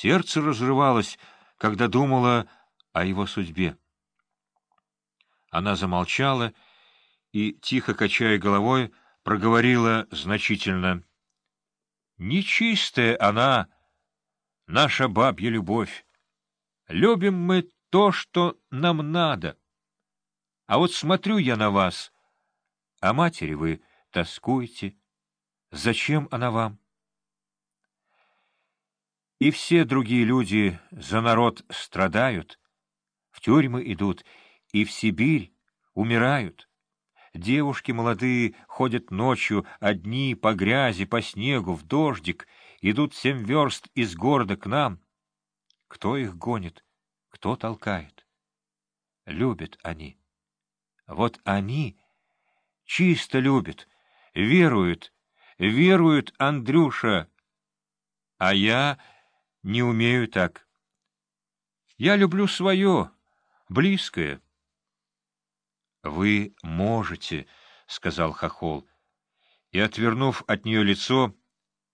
Сердце разрывалось, когда думала о его судьбе. Она замолчала и, тихо качая головой, проговорила значительно. «Нечистая она, наша бабья любовь. Любим мы то, что нам надо. А вот смотрю я на вас, а матери вы тоскуете. Зачем она вам?» И все другие люди за народ страдают, в тюрьмы идут и в Сибирь умирают. Девушки молодые ходят ночью одни по грязи, по снегу, в дождик, идут семь верст из города к нам. Кто их гонит, кто толкает? Любят они. Вот они чисто любят, веруют, веруют, Андрюша. А я не умею так. Я люблю свое, близкое. — Вы можете, — сказал Хохол, и, отвернув от нее лицо,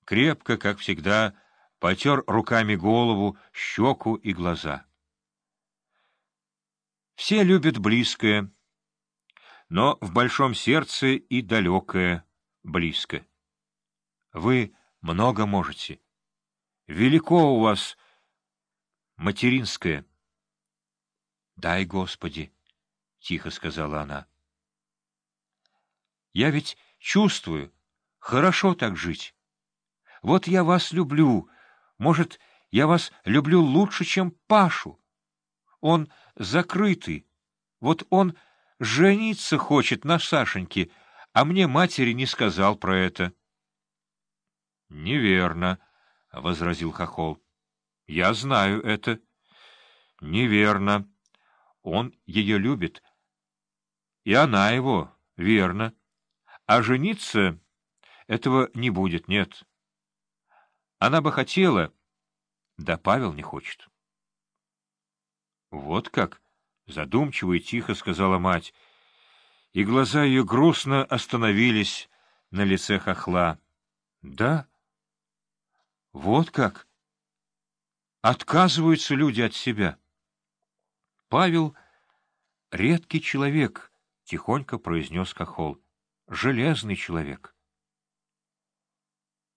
крепко, как всегда, потер руками голову, щеку и глаза. Все любят близкое, но в большом сердце и далекое близко. Вы много можете. Велико у вас материнское. — Дай, Господи, — тихо сказала она. — Я ведь чувствую, хорошо так жить. Вот я вас люблю. Может, я вас люблю лучше, чем Пашу. Он закрытый. Вот он жениться хочет на Сашеньке, а мне матери не сказал про это. — Неверно, — возразил Хохол. — Я знаю это. — Неверно. Он ее любит. И она его, верно. А жениться этого не будет, нет. Она бы хотела, да Павел не хочет. — Вот как? — задумчиво и тихо сказала мать, и глаза ее грустно остановились на лице хохла. — Да? Вот как? Отказываются люди от себя. — Павел — редкий человек, — тихонько произнес Кахол. — Железный человек.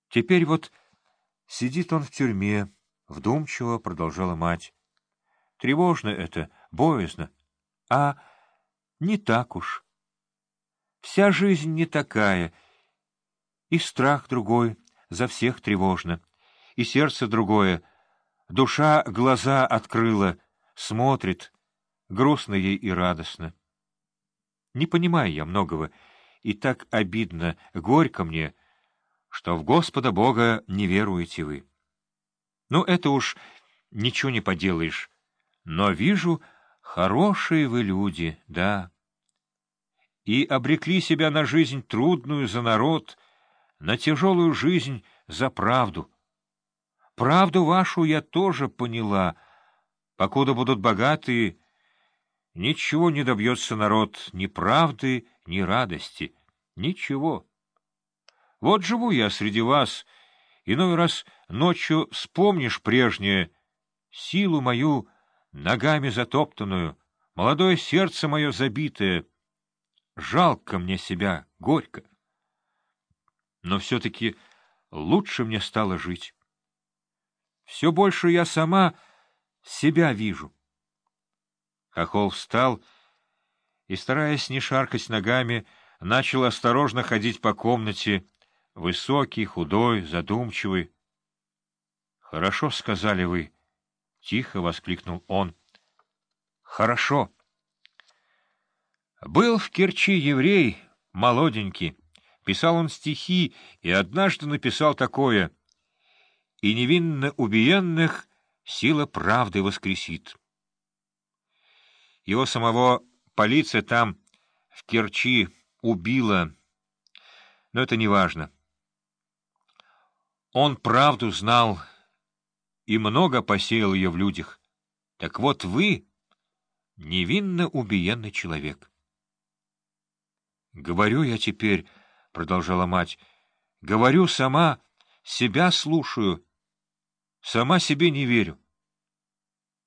Теперь вот сидит он в тюрьме, — вдумчиво продолжала мать. Тревожно это, боязно. А не так уж. Вся жизнь не такая, и страх другой, за всех тревожно, и сердце другое, душа глаза открыла, смотрит — грустно ей и радостно. Не понимаю я многого, и так обидно, горько мне, что в Господа Бога не веруете вы. Ну, это уж ничего не поделаешь, но вижу, хорошие вы люди, да. И обрекли себя на жизнь трудную за народ, на тяжелую жизнь за правду. Правду вашу я тоже поняла, покуда будут богатые, Ничего не добьется народ, ни правды, ни радости. Ничего. Вот живу я среди вас, иной раз ночью вспомнишь прежнее, силу мою, ногами затоптанную, молодое сердце мое забитое. Жалко мне себя, горько. Но все-таки лучше мне стало жить. Все больше я сама себя вижу. Хохол встал и, стараясь не шаркать ногами, начал осторожно ходить по комнате, высокий, худой, задумчивый. — Хорошо, — сказали вы, — тихо воскликнул он. — Хорошо. Был в Керчи еврей, молоденький. Писал он стихи, и однажды написал такое «И невинно убиенных сила правды воскресит». Его самого полиция там, в Керчи, убила. Но это не важно. Он правду знал и много посеял ее в людях. Так вот вы — невинно убиенный человек. — Говорю я теперь, — продолжала мать, — говорю сама, себя слушаю. Сама себе не верю.